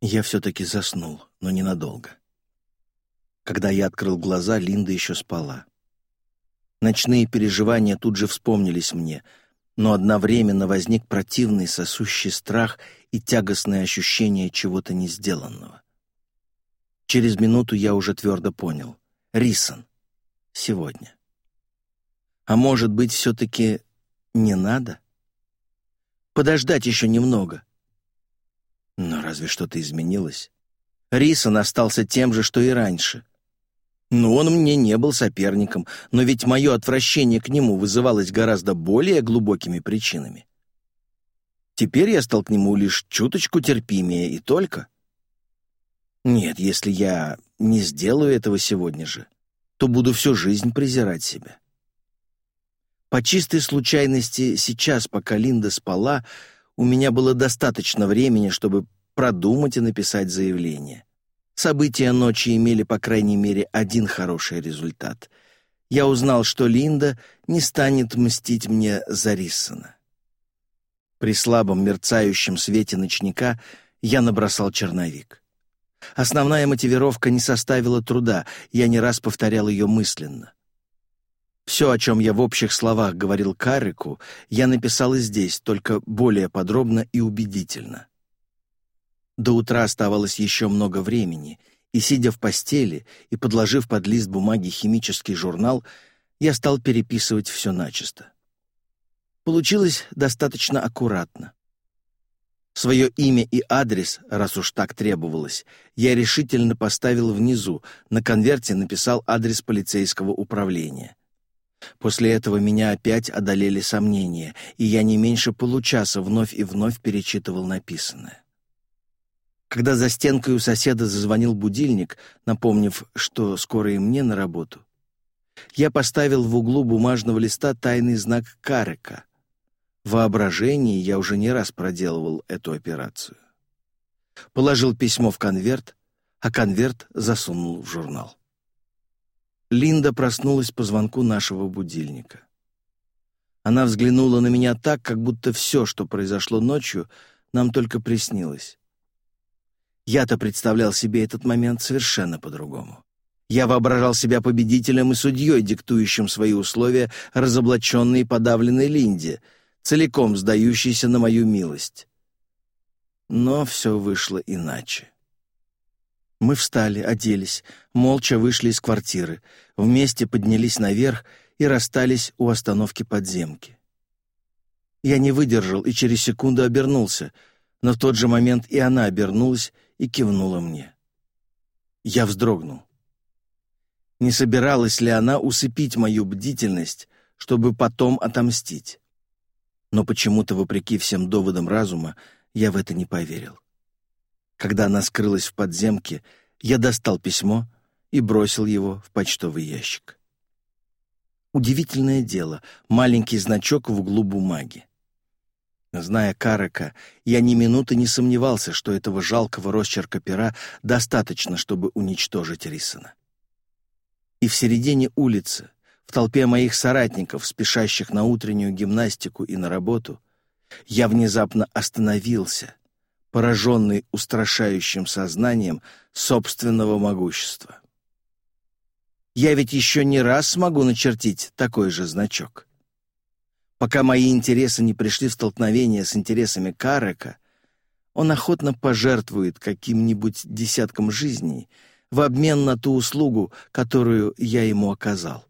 Я все-таки заснул, но ненадолго. Когда я открыл глаза, Линда еще спала. Ночные переживания тут же вспомнились мне, но одновременно возник противный сосущий страх и тягостное ощущение чего-то не сделанного. Через минуту я уже твердо понял. Рисон. Сегодня. А может быть, все-таки не надо? Подождать еще немного — но разве что-то изменилось? Рисон остался тем же, что и раньше. Но он мне не был соперником, но ведь мое отвращение к нему вызывалось гораздо более глубокими причинами. Теперь я стал к нему лишь чуточку терпимее и только. Нет, если я не сделаю этого сегодня же, то буду всю жизнь презирать себя. По чистой случайности сейчас, пока Линда спала, у меня было достаточно времени, чтобы продумать и написать заявление. События ночи имели, по крайней мере, один хороший результат. Я узнал, что Линда не станет мстить мне за Риссона. При слабом мерцающем свете ночника я набросал черновик. Основная мотивировка не составила труда, я не раз повторял ее мысленно. Все, о чем я в общих словах говорил Карику, я написал и здесь, только более подробно и убедительно. До утра оставалось еще много времени, и, сидя в постели и подложив под лист бумаги химический журнал, я стал переписывать все начисто. Получилось достаточно аккуратно. Свое имя и адрес, раз уж так требовалось, я решительно поставил внизу, на конверте написал адрес полицейского управления. После этого меня опять одолели сомнения, и я не меньше получаса вновь и вновь перечитывал написанное. Когда за стенкой у соседа зазвонил будильник, напомнив, что скоро и мне на работу, я поставил в углу бумажного листа тайный знак карика. В воображении я уже не раз проделывал эту операцию. Положил письмо в конверт, а конверт засунул в журнал. Линда проснулась по звонку нашего будильника. Она взглянула на меня так, как будто все, что произошло ночью, нам только приснилось. Я-то представлял себе этот момент совершенно по-другому. Я воображал себя победителем и судьей, диктующим свои условия разоблаченной и подавленной Линде, целиком сдающейся на мою милость. Но все вышло иначе. Мы встали, оделись, молча вышли из квартиры, вместе поднялись наверх и расстались у остановки подземки. Я не выдержал и через секунду обернулся, но в тот же момент и она обернулась и кивнула мне. Я вздрогнул. Не собиралась ли она усыпить мою бдительность, чтобы потом отомстить? Но почему-то, вопреки всем доводам разума, я в это не поверил. Когда она скрылась в подземке, я достал письмо и бросил его в почтовый ящик. Удивительное дело, маленький значок в углу бумаги. Зная Карака, я ни минуты не сомневался, что этого жалкого росчерка пера достаточно, чтобы уничтожить Рисона. И в середине улицы, в толпе моих соратников, спешащих на утреннюю гимнастику и на работу, я внезапно остановился пораженный устрашающим сознанием собственного могущества. Я ведь еще не раз смогу начертить такой же значок. Пока мои интересы не пришли в столкновение с интересами Карека, он охотно пожертвует каким-нибудь десятком жизней в обмен на ту услугу, которую я ему оказал.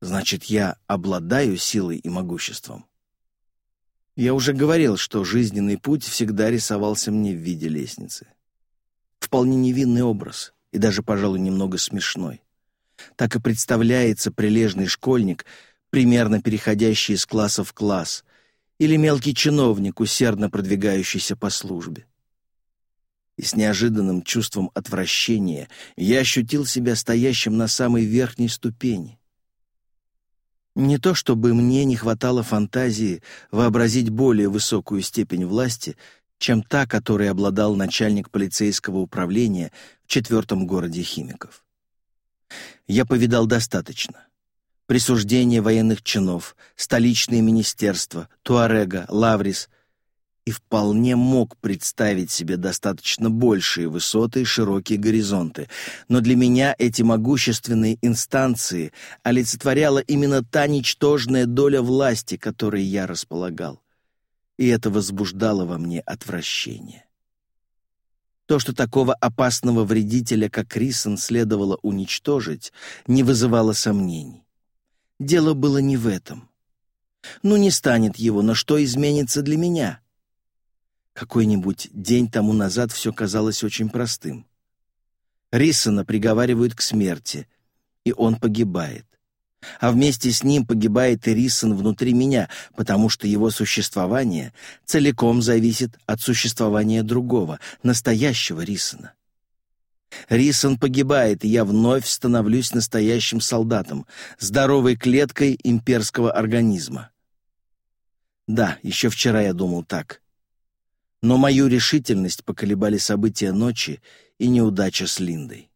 Значит, я обладаю силой и могуществом. Я уже говорил, что жизненный путь всегда рисовался мне в виде лестницы. Вполне невинный образ, и даже, пожалуй, немного смешной. Так и представляется прилежный школьник, примерно переходящий из класса в класс, или мелкий чиновник, усердно продвигающийся по службе. И с неожиданным чувством отвращения я ощутил себя стоящим на самой верхней ступени — не то чтобы мне не хватало фантазии вообразить более высокую степень власти, чем та, которой обладал начальник полицейского управления в четвертом городе химиков. Я повидал достаточно. Присуждение военных чинов, столичные министерства, Туарега, Лаврис, и вполне мог представить себе достаточно большие высоты и широкие горизонты. Но для меня эти могущественные инстанции олицетворяла именно та ничтожная доля власти, которой я располагал. И это возбуждало во мне отвращение. То, что такого опасного вредителя, как Рисон, следовало уничтожить, не вызывало сомнений. Дело было не в этом. Ну, не станет его, но что изменится для меня — какой-нибудь день тому назад все казалось очень простым. Рисона приговаривают к смерти, и он погибает. А вместе с ним погибает и Рисон внутри меня, потому что его существование целиком зависит от существования другого, настоящего Рисона. Рисон погибает, и я вновь становлюсь настоящим солдатом, здоровой клеткой имперского организма. Да, еще вчера я думал так но мою решительность поколебали события ночи и неудача с Линдой.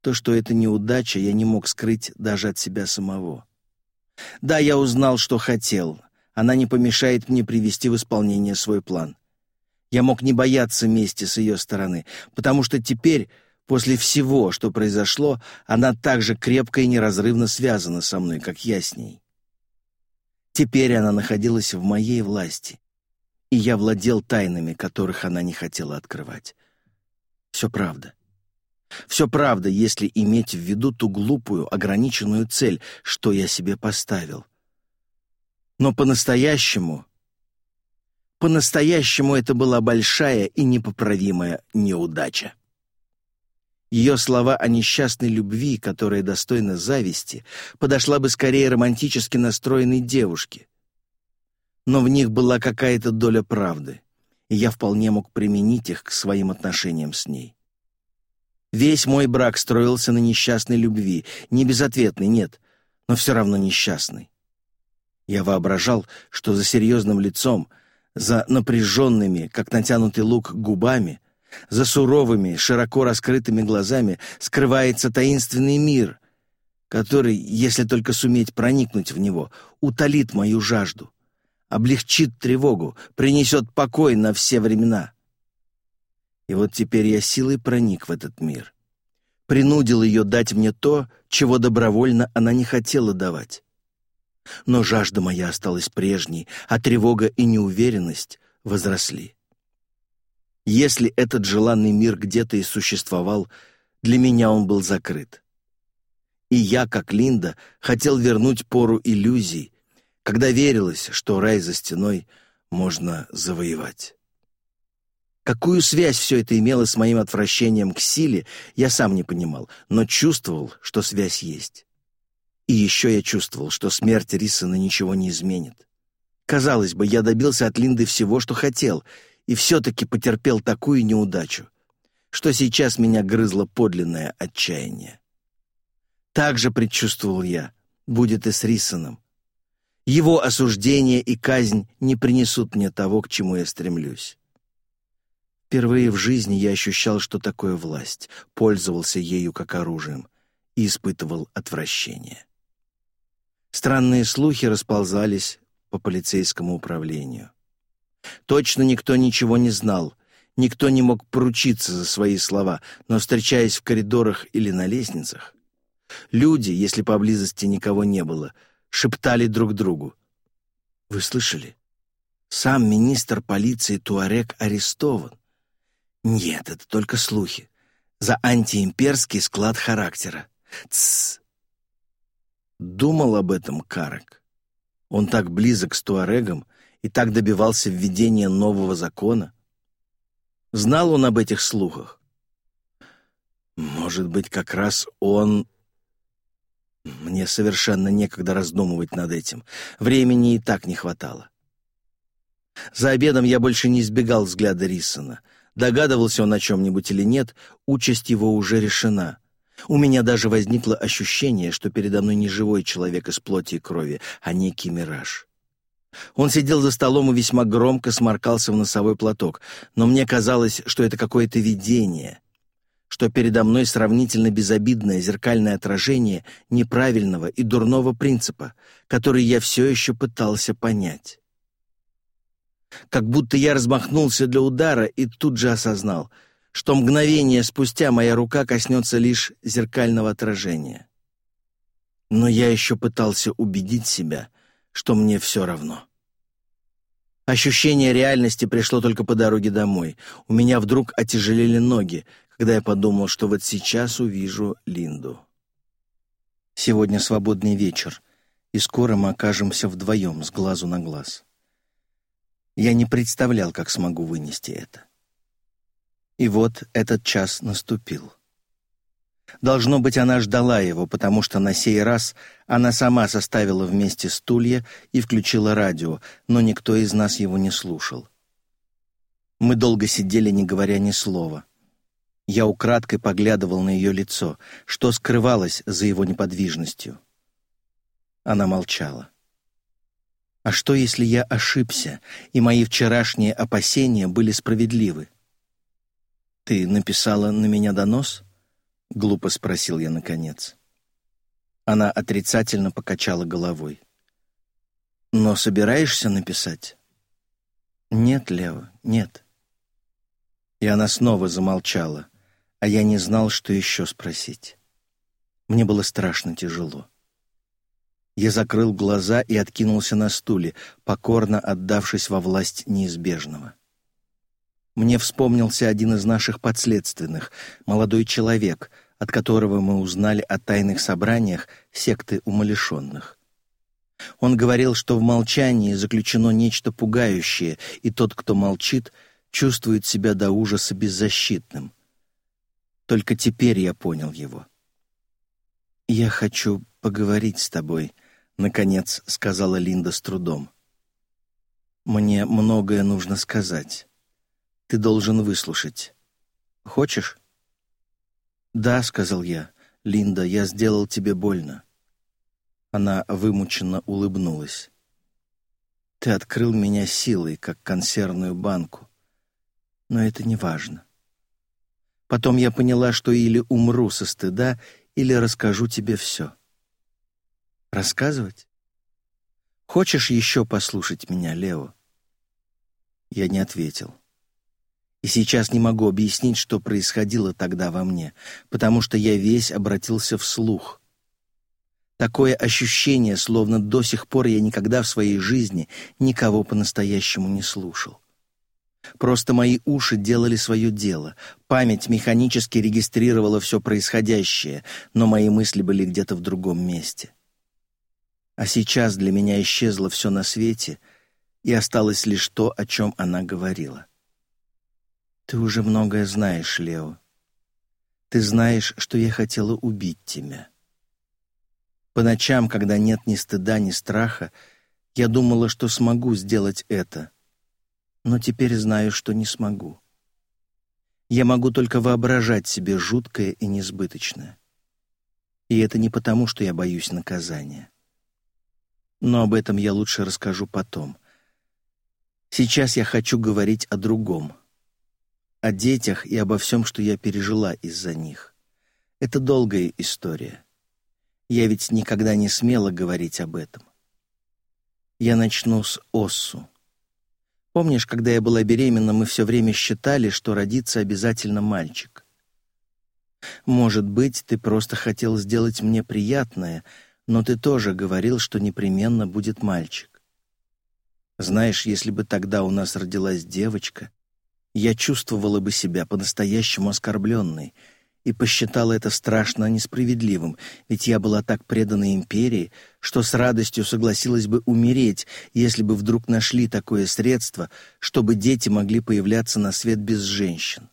То, что это неудача, я не мог скрыть даже от себя самого. Да, я узнал, что хотел. Она не помешает мне привести в исполнение свой план. Я мог не бояться мести с ее стороны, потому что теперь, после всего, что произошло, она так же крепко и неразрывно связана со мной, как я с ней. Теперь она находилась в моей власти, и я владел тайнами, которых она не хотела открывать. Все правда. Все правда, если иметь в виду ту глупую, ограниченную цель, что я себе поставил. Но по-настоящему... По-настоящему это была большая и непоправимая неудача. Ее слова о несчастной любви, которая достойна зависти, подошла бы скорее романтически настроенной девушке но в них была какая-то доля правды, и я вполне мог применить их к своим отношениям с ней. Весь мой брак строился на несчастной любви, не безответной, нет, но все равно несчастной. Я воображал, что за серьезным лицом, за напряженными, как натянутый лук, губами, за суровыми, широко раскрытыми глазами скрывается таинственный мир, который, если только суметь проникнуть в него, утолит мою жажду — облегчит тревогу, принесет покой на все времена. И вот теперь я силой проник в этот мир. Принудил ее дать мне то, чего добровольно она не хотела давать. Но жажда моя осталась прежней, а тревога и неуверенность возросли. Если этот желанный мир где-то и существовал, для меня он был закрыт. И я, как Линда, хотел вернуть пору иллюзий, когда верилось, что рай за стеной можно завоевать. Какую связь все это имело с моим отвращением к силе, я сам не понимал, но чувствовал, что связь есть. И еще я чувствовал, что смерть Рисона ничего не изменит. Казалось бы, я добился от Линды всего, что хотел, и все-таки потерпел такую неудачу, что сейчас меня грызло подлинное отчаяние. Так же предчувствовал я, будет и с Рисоном его осуждение и казнь не принесут мне того, к чему я стремлюсь. Впервые в жизни я ощущал, что такое власть, пользовался ею как оружием и испытывал отвращение. Странные слухи расползались по полицейскому управлению. Точно никто ничего не знал, никто не мог поручиться за свои слова, но, встречаясь в коридорах или на лестницах, люди, если поблизости никого не было — шептали друг другу. «Вы слышали? Сам министр полиции Туарек арестован. Нет, это только слухи. За антиимперский склад характера. Тссс!» Думал об этом Карек. Он так близок с Туарегом и так добивался введения нового закона. Знал он об этих слухах? Может быть, как раз он мне совершенно некогда раздумывать над этим. Времени и так не хватало. За обедом я больше не избегал взгляда Рисона. Догадывался он о чем-нибудь или нет, участь его уже решена. У меня даже возникло ощущение, что передо мной не живой человек из плоти и крови, а некий мираж. Он сидел за столом и весьма громко сморкался в носовой платок, но мне казалось, что это какое-то видение, что передо мной сравнительно безобидное зеркальное отражение неправильного и дурного принципа, который я все еще пытался понять. Как будто я размахнулся для удара и тут же осознал, что мгновение спустя моя рука коснется лишь зеркального отражения. Но я еще пытался убедить себя, что мне все равно. Ощущение реальности пришло только по дороге домой. У меня вдруг отяжелели ноги, когда я подумал, что вот сейчас увижу Линду. Сегодня свободный вечер, и скоро мы окажемся вдвоем с глазу на глаз. Я не представлял, как смогу вынести это. И вот этот час наступил. Должно быть, она ждала его, потому что на сей раз она сама составила вместе стулья и включила радио, но никто из нас его не слушал. Мы долго сидели, не говоря ни слова — я украдкой поглядывал на ее лицо, что скрывалось за его неподвижностью. Она молчала. А что, если я ошибся, и мои вчерашние опасения были справедливы? «Ты написала на меня донос?» — глупо спросил я наконец. Она отрицательно покачала головой. «Но собираешься написать?» «Нет, Лева, нет». И она снова замолчала а я не знал, что еще спросить. Мне было страшно тяжело. Я закрыл глаза и откинулся на стуле, покорно отдавшись во власть неизбежного. Мне вспомнился один из наших подследственных, молодой человек, от которого мы узнали о тайных собраниях секты умалишенных. Он говорил, что в молчании заключено нечто пугающее, и тот, кто молчит, чувствует себя до ужаса беззащитным — только теперь я понял его. «Я хочу поговорить с тобой», — наконец сказала Линда с трудом. «Мне многое нужно сказать. Ты должен выслушать. Хочешь?» «Да», — сказал я. «Линда, я сделал тебе больно». Она вымученно улыбнулась. «Ты открыл меня силой, как консервную банку. Но это не важно. Потом я поняла, что или умру со стыда, или расскажу тебе все. Рассказывать? Хочешь еще послушать меня, Лео? Я не ответил. И сейчас не могу объяснить, что происходило тогда во мне, потому что я весь обратился вслух. Такое ощущение, словно до сих пор я никогда в своей жизни никого по-настоящему не слушал. Просто мои уши делали свое дело, память механически регистрировала все происходящее, но мои мысли были где-то в другом месте. А сейчас для меня исчезло все на свете, и осталось лишь то, о чем она говорила. «Ты уже многое знаешь, Лео. Ты знаешь, что я хотела убить тебя. По ночам, когда нет ни стыда, ни страха, я думала, что смогу сделать это — но теперь знаю, что не смогу. Я могу только воображать себе жуткое и несбыточное. И это не потому, что я боюсь наказания. Но об этом я лучше расскажу потом. Сейчас я хочу говорить о другом. О детях и обо всем, что я пережила из-за них. Это долгая история. Я ведь никогда не смела говорить об этом. Я начну с Оссу. Помнишь, когда я была беременна, мы все время считали, что родится обязательно мальчик. Может быть, ты просто хотел сделать мне приятное, но ты тоже говорил, что непременно будет мальчик. Знаешь, если бы тогда у нас родилась девочка, я чувствовала бы себя по-настоящему оскорбленной — и посчитала это страшно несправедливым, ведь я была так предана империи, что с радостью согласилась бы умереть, если бы вдруг нашли такое средство, чтобы дети могли появляться на свет без женщин.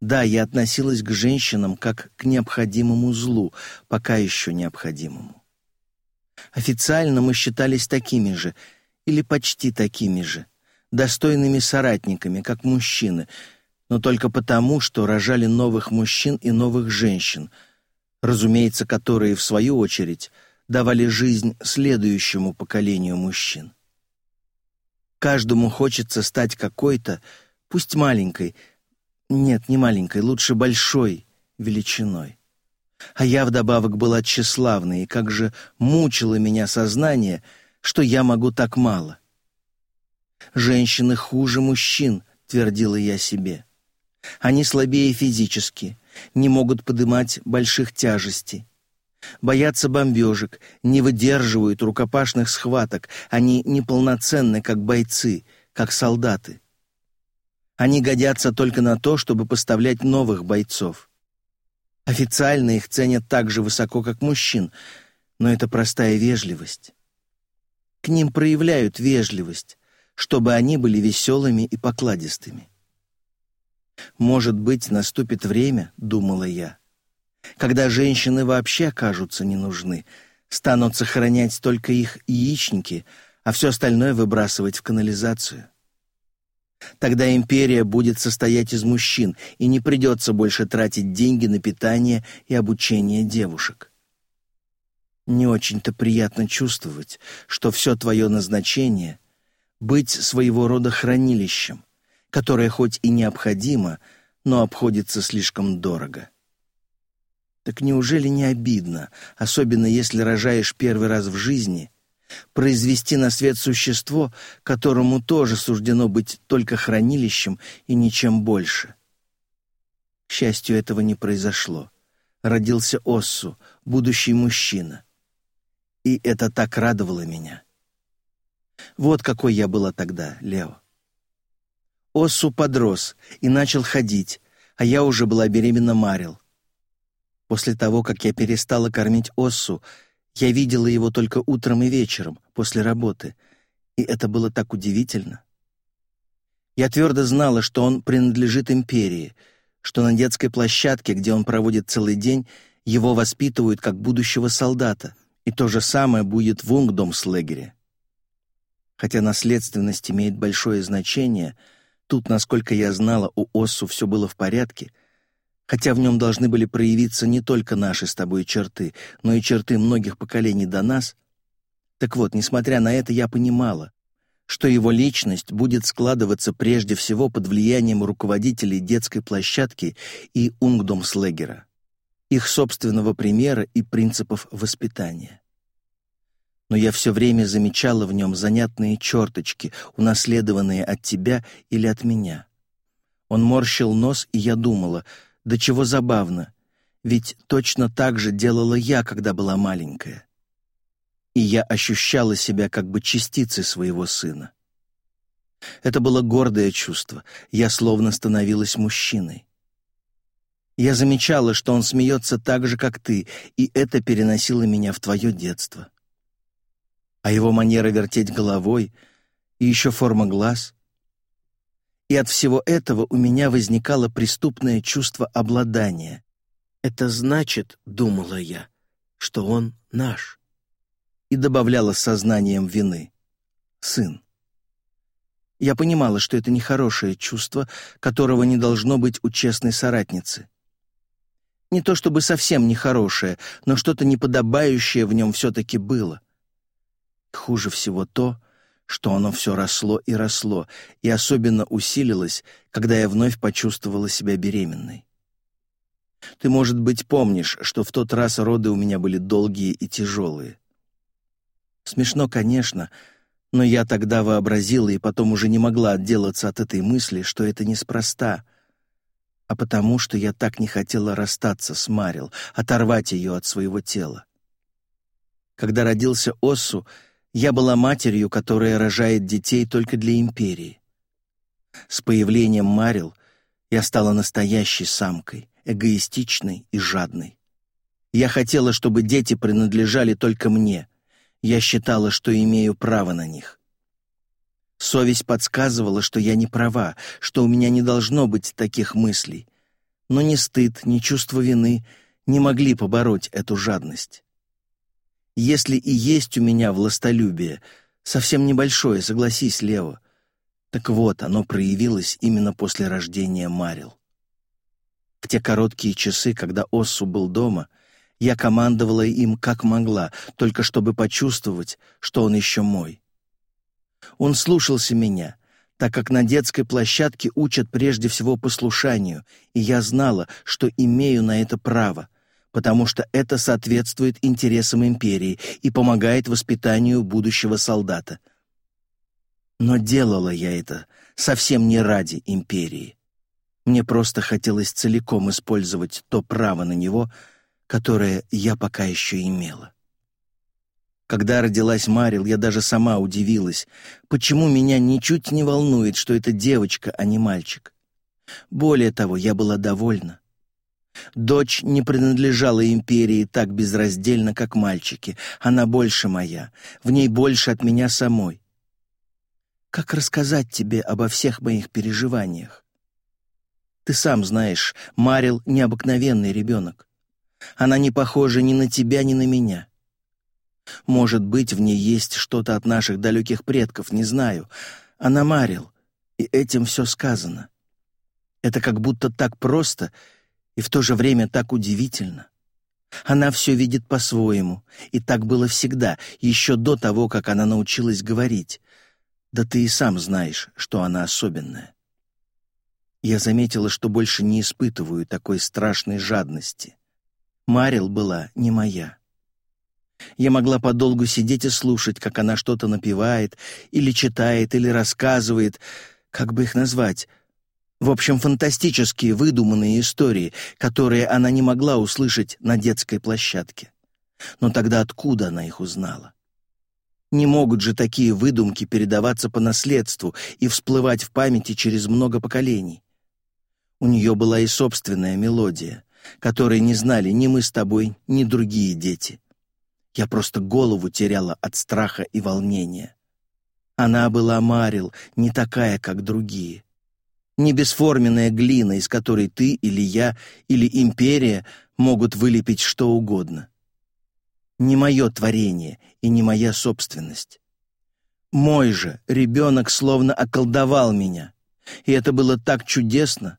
Да, я относилась к женщинам как к необходимому злу, пока еще необходимому. Официально мы считались такими же, или почти такими же, достойными соратниками, как мужчины — но только потому, что рожали новых мужчин и новых женщин, разумеется, которые, в свою очередь, давали жизнь следующему поколению мужчин. Каждому хочется стать какой-то, пусть маленькой, нет, не маленькой, лучше большой величиной. А я вдобавок была тщеславной, и как же мучило меня сознание, что я могу так мало. «Женщины хуже мужчин», — твердила я себе. Они слабее физически, не могут поднимать больших тяжестей. Боятся бомбежек, не выдерживают рукопашных схваток, они неполноценны, как бойцы, как солдаты. Они годятся только на то, чтобы поставлять новых бойцов. Официально их ценят так же высоко, как мужчин, но это простая вежливость. К ним проявляют вежливость, чтобы они были веселыми и покладистыми. «Может быть, наступит время, — думала я, — когда женщины вообще окажутся не нужны, станут сохранять только их яичники, а все остальное выбрасывать в канализацию. Тогда империя будет состоять из мужчин, и не придется больше тратить деньги на питание и обучение девушек. Не очень-то приятно чувствовать, что все твое назначение — быть своего рода хранилищем, которое хоть и необходимо, но обходится слишком дорого. Так неужели не обидно, особенно если рожаешь первый раз в жизни, произвести на свет существо, которому тоже суждено быть только хранилищем и ничем больше? К счастью, этого не произошло. Родился Оссу, будущий мужчина. И это так радовало меня. Вот какой я была тогда, Лео. Осу подрос и начал ходить, а я уже была беременна Марил. После того, как я перестала кормить Оссу, я видела его только утром и вечером, после работы, и это было так удивительно. Я твердо знала, что он принадлежит империи, что на детской площадке, где он проводит целый день, его воспитывают как будущего солдата, и то же самое будет в Унгдомслегере. Хотя наследственность имеет большое значение — Тут, насколько я знала, у Оссу все было в порядке, хотя в нем должны были проявиться не только наши с тобой черты, но и черты многих поколений до нас. Так вот, несмотря на это, я понимала, что его личность будет складываться прежде всего под влиянием руководителей детской площадки и унгдомслегера, их собственного примера и принципов воспитания но я все время замечала в нем занятные черточки, унаследованные от тебя или от меня. Он морщил нос, и я думала, да чего забавно, ведь точно так же делала я, когда была маленькая. И я ощущала себя как бы частицей своего сына. Это было гордое чувство, я словно становилась мужчиной. Я замечала, что он смеется так же, как ты, и это переносило меня в твое детство а его манера вертеть головой и еще форма глаз. И от всего этого у меня возникало преступное чувство обладания. «Это значит, — думала я, — что он наш». И добавляла сознанием вины. «Сын». Я понимала, что это нехорошее чувство, которого не должно быть у честной соратницы. Не то чтобы совсем нехорошее, но что-то неподобающее в нем все-таки было — Хуже всего то, что оно все росло и росло, и особенно усилилось, когда я вновь почувствовала себя беременной. Ты, может быть, помнишь, что в тот раз роды у меня были долгие и тяжелые. Смешно, конечно, но я тогда вообразила и потом уже не могла отделаться от этой мысли, что это неспроста, а потому что я так не хотела расстаться с Марил, оторвать ее от своего тела. Когда родился Оссу, я была матерью, которая рожает детей только для империи. С появлением Марил я стала настоящей самкой, эгоистичной и жадной. Я хотела, чтобы дети принадлежали только мне. Я считала, что имею право на них. Совесть подсказывала, что я не права, что у меня не должно быть таких мыслей. Но ни стыд, ни чувство вины не могли побороть эту жадность. Если и есть у меня властолюбие, совсем небольшое, согласись, Лево, Так вот, оно проявилось именно после рождения Марил. В те короткие часы, когда Оссу был дома, я командовала им как могла, только чтобы почувствовать, что он еще мой. Он слушался меня, так как на детской площадке учат прежде всего послушанию, и я знала, что имею на это право — потому что это соответствует интересам империи и помогает воспитанию будущего солдата. Но делала я это совсем не ради империи. Мне просто хотелось целиком использовать то право на него, которое я пока еще имела. Когда родилась Марил, я даже сама удивилась, почему меня ничуть не волнует, что это девочка, а не мальчик. Более того, я была довольна. Дочь не принадлежала империи так безраздельно, как мальчики. Она больше моя, в ней больше от меня самой. Как рассказать тебе обо всех моих переживаниях? Ты сам знаешь, Марил — необыкновенный ребенок. Она не похожа ни на тебя, ни на меня. Может быть, в ней есть что-то от наших далеких предков, не знаю. Она Марил, и этим все сказано. Это как будто так просто — и в то же время так удивительно. Она все видит по-своему, и так было всегда, еще до того, как она научилась говорить. Да ты и сам знаешь, что она особенная. Я заметила, что больше не испытываю такой страшной жадности. Марил была не моя. Я могла подолгу сидеть и слушать, как она что-то напевает, или читает, или рассказывает, как бы их назвать — в общем, фантастические выдуманные истории, которые она не могла услышать на детской площадке. Но тогда откуда она их узнала? Не могут же такие выдумки передаваться по наследству и всплывать в памяти через много поколений. У нее была и собственная мелодия, которой не знали ни мы с тобой, ни другие дети. Я просто голову теряла от страха и волнения. Она была Марил, не такая, как другие — не бесформенная глина, из которой ты или я или империя могут вылепить что угодно. Не мое творение и не моя собственность. Мой же ребенок словно околдовал меня, и это было так чудесно,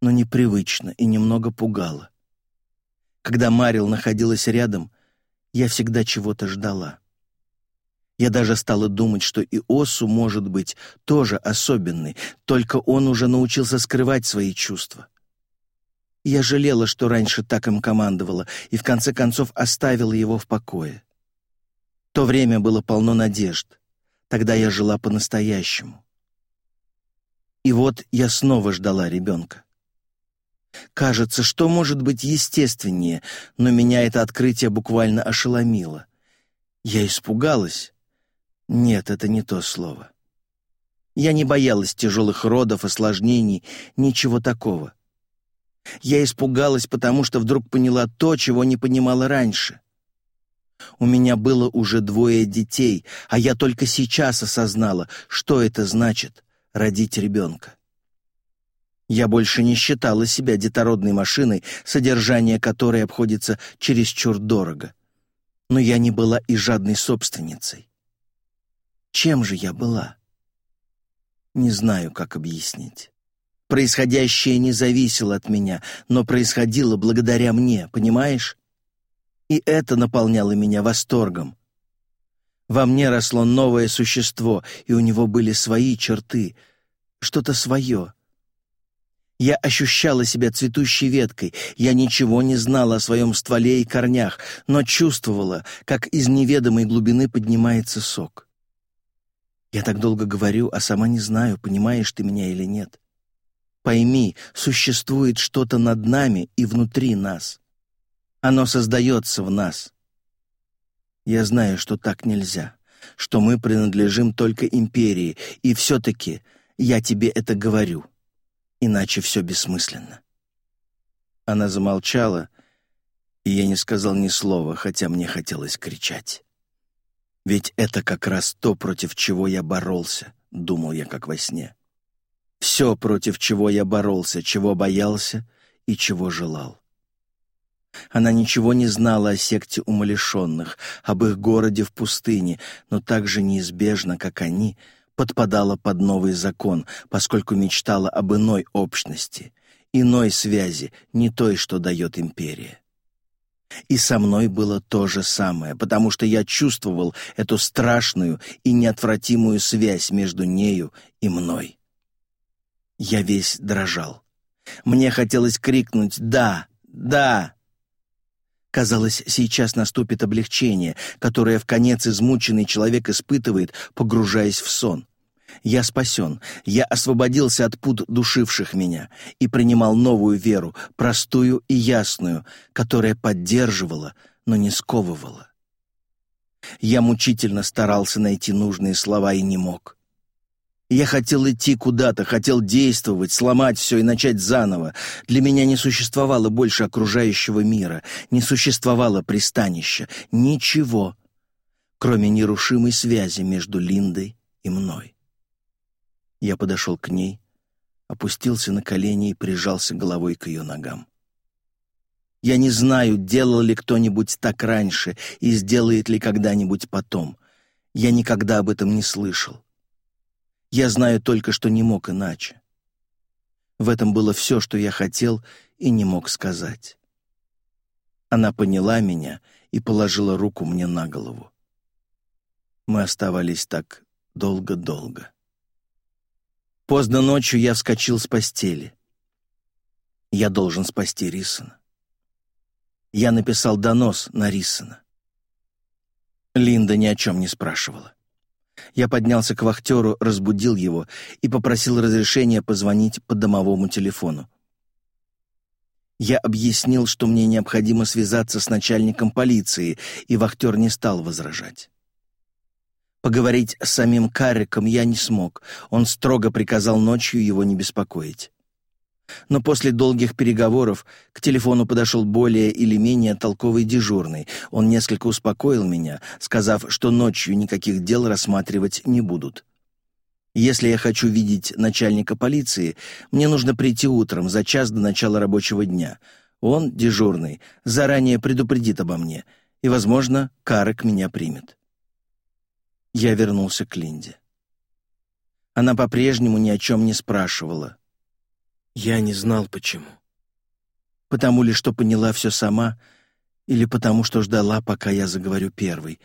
но непривычно и немного пугало. Когда Марил находилась рядом, я всегда чего-то ждала. Я даже стала думать, что и Осу, может быть, тоже особенный, только он уже научился скрывать свои чувства. Я жалела, что раньше так им командовала, и в конце концов оставила его в покое. То время было полно надежд. Тогда я жила по-настоящему. И вот я снова ждала ребенка. Кажется, что может быть естественнее, но меня это открытие буквально ошеломило. Я испугалась, нет, это не то слово. Я не боялась тяжелых родов, осложнений, ничего такого. Я испугалась, потому что вдруг поняла то, чего не понимала раньше. У меня было уже двое детей, а я только сейчас осознала, что это значит — родить ребенка. Я больше не считала себя детородной машиной, содержание которой обходится чересчур дорого. Но я не была и жадной собственницей. Чем же я была? Не знаю, как объяснить. Происходящее не зависело от меня, но происходило благодаря мне, понимаешь? И это наполняло меня восторгом. Во мне росло новое существо, и у него были свои черты, что-то свое. Я ощущала себя цветущей веткой, я ничего не знала о своем стволе и корнях, но чувствовала, как из неведомой глубины поднимается сок. Я так долго говорю, а сама не знаю, понимаешь ты меня или нет. Пойми, существует что-то над нами и внутри нас. Оно создается в нас. Я знаю, что так нельзя, что мы принадлежим только империи, и все-таки я тебе это говорю. Иначе все бессмысленно. Она замолчала, и я не сказал ни слова, хотя мне хотелось кричать. Ведь это как раз то, против чего я боролся, думал я как во сне. Все, против чего я боролся, чего боялся и чего желал. Она ничего не знала о секте умалишенных, об их городе в пустыне, но так же неизбежно, как они, подпадала под новый закон, поскольку мечтала об иной общности, иной связи, не той, что дает империя. И со мной было то же самое, потому что я чувствовал эту страшную и неотвратимую связь между нею и мной. Я весь дрожал. Мне хотелось крикнуть «Да! Да!» Казалось, сейчас наступит облегчение, которое в конец измученный человек испытывает, погружаясь в сон. Я спасен, я освободился от пут душивших меня и принимал новую веру, простую и ясную, которая поддерживала, но не сковывала. Я мучительно старался найти нужные слова и не мог. Я хотел идти куда-то, хотел действовать, сломать все и начать заново. Для меня не существовало больше окружающего мира, не существовало пристанища, ничего, кроме нерушимой связи между Линдой и мной. Я подошел к ней, опустился на колени и прижался головой к ее ногам. Я не знаю, делал ли кто-нибудь так раньше и сделает ли когда-нибудь потом. Я никогда об этом не слышал. Я знаю только, что не мог иначе. В этом было все, что я хотел и не мог сказать. Она поняла меня и положила руку мне на голову. Мы оставались так долго-долго. Поздно ночью я вскочил с постели. Я должен спасти Рисона. Я написал донос на Рисона. Линда ни о чем не спрашивала. Я поднялся к вахтеру, разбудил его и попросил разрешения позвонить по домовому телефону. Я объяснил, что мне необходимо связаться с начальником полиции, и вахтер не стал возражать. Поговорить с самим Карриком я не смог, он строго приказал ночью его не беспокоить. Но после долгих переговоров к телефону подошел более или менее толковый дежурный. Он несколько успокоил меня, сказав, что ночью никаких дел рассматривать не будут. Если я хочу видеть начальника полиции, мне нужно прийти утром за час до начала рабочего дня. Он, дежурный, заранее предупредит обо мне, и, возможно, Карек меня примет я вернулся к Линде. Она по-прежнему ни о чем не спрашивала. Я не знал, почему. Потому ли, что поняла все сама, или потому, что ждала, пока я заговорю первый.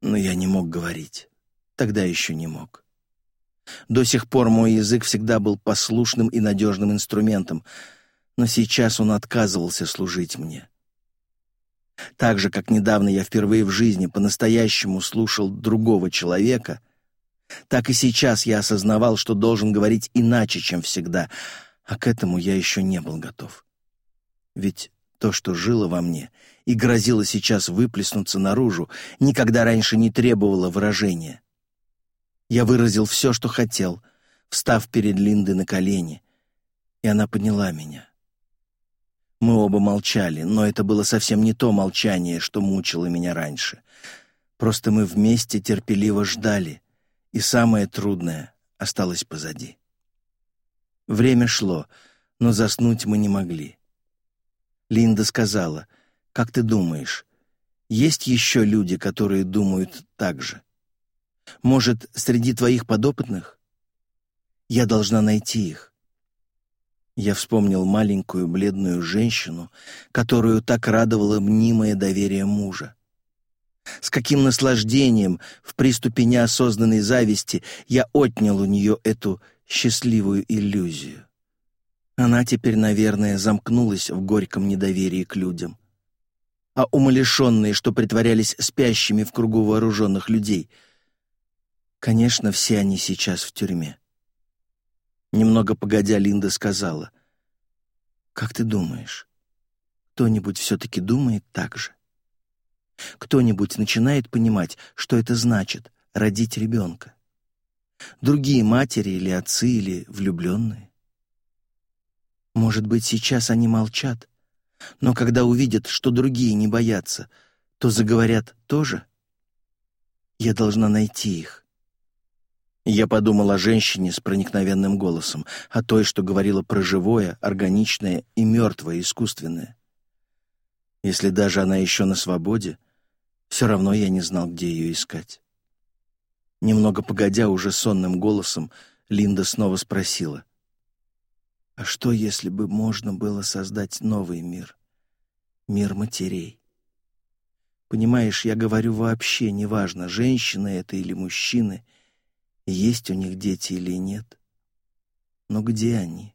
Но я не мог говорить. Тогда еще не мог. До сих пор мой язык всегда был послушным и надежным инструментом, но сейчас он отказывался служить мне. Так же, как недавно я впервые в жизни по-настоящему слушал другого человека, так и сейчас я осознавал, что должен говорить иначе, чем всегда, а к этому я еще не был готов. Ведь то, что жило во мне и грозило сейчас выплеснуться наружу, никогда раньше не требовало выражения. Я выразил все, что хотел, встав перед Линдой на колени, и она подняла меня. Мы оба молчали, но это было совсем не то молчание, что мучило меня раньше. Просто мы вместе терпеливо ждали, и самое трудное осталось позади. Время шло, но заснуть мы не могли. Линда сказала, «Как ты думаешь, есть еще люди, которые думают так же? Может, среди твоих подопытных? Я должна найти их. Я вспомнил маленькую бледную женщину, которую так радовало мнимое доверие мужа. С каким наслаждением в приступе неосознанной зависти я отнял у нее эту счастливую иллюзию. Она теперь, наверное, замкнулась в горьком недоверии к людям. А умалишенные, что притворялись спящими в кругу вооруженных людей. Конечно, все они сейчас в тюрьме. Немного погодя, Линда сказала. «Как ты думаешь, кто-нибудь все-таки думает так же? Кто-нибудь начинает понимать, что это значит — родить ребенка? Другие матери или отцы, или влюбленные? Может быть, сейчас они молчат, но когда увидят, что другие не боятся, то заговорят тоже? Я должна найти их я подумал о женщине с проникновенным голосом, о той, что говорила про живое, органичное и мертвое искусственное. Если даже она еще на свободе, все равно я не знал, где ее искать. Немного погодя, уже сонным голосом, Линда снова спросила. «А что, если бы можно было создать новый мир? Мир матерей?» «Понимаешь, я говорю вообще, неважно, женщины это или мужчины — есть у них дети или нет. Но где они,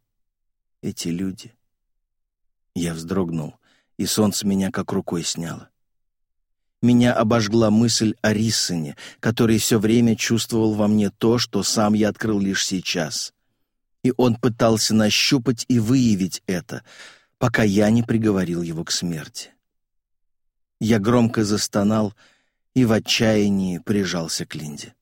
эти люди? Я вздрогнул, и солнце меня как рукой сняло. Меня обожгла мысль о Риссоне, который все время чувствовал во мне то, что сам я открыл лишь сейчас. И он пытался нащупать и выявить это, пока я не приговорил его к смерти. Я громко застонал и в отчаянии прижался к Линде.